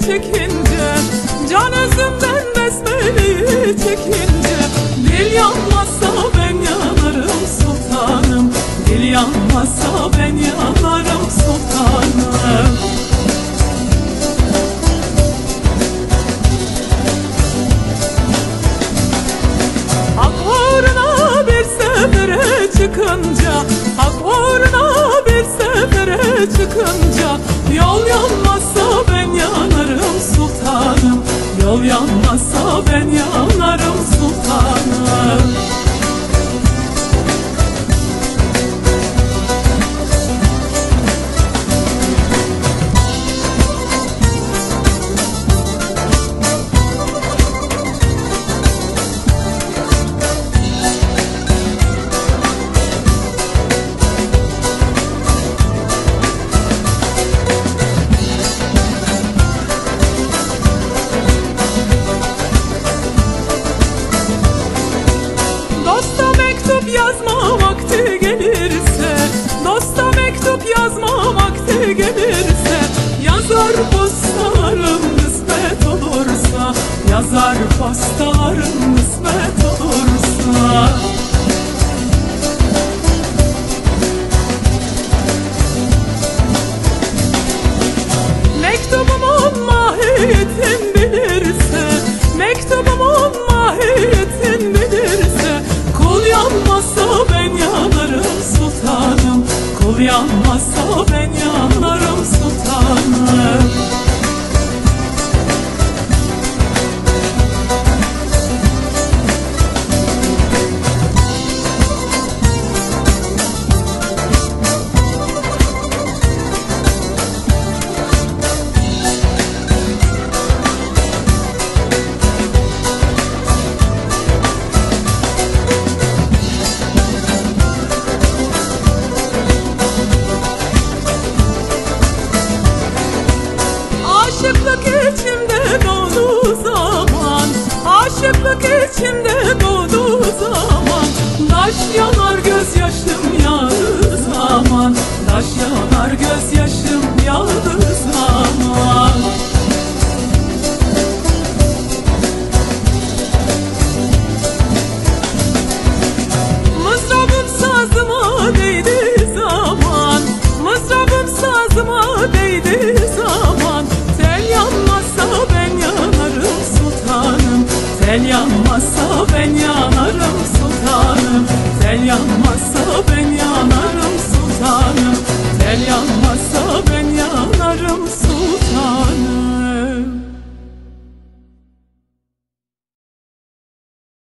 çekince Can özümden besmeleyi çekince Dil yanmazsa ben yanarım sultanım Dil yanmazsa ben yanarım sultanım. Hak bir sefere çıkınca Hak bir sefere çıkınca Yol yanmazsa ben yanarım Yol yanmazsa ben yazma vakti gelirse Dosta mektup yazma vakti gelirse Yazar postalarım kısmet olursa Yazar postalarım kısmet olursa. Mektubumun mahiyetin Aşıklık içimde doğduğu zaman. Taş yanar gözyaşım yanmazsa Tel yanmazsa ben yanarım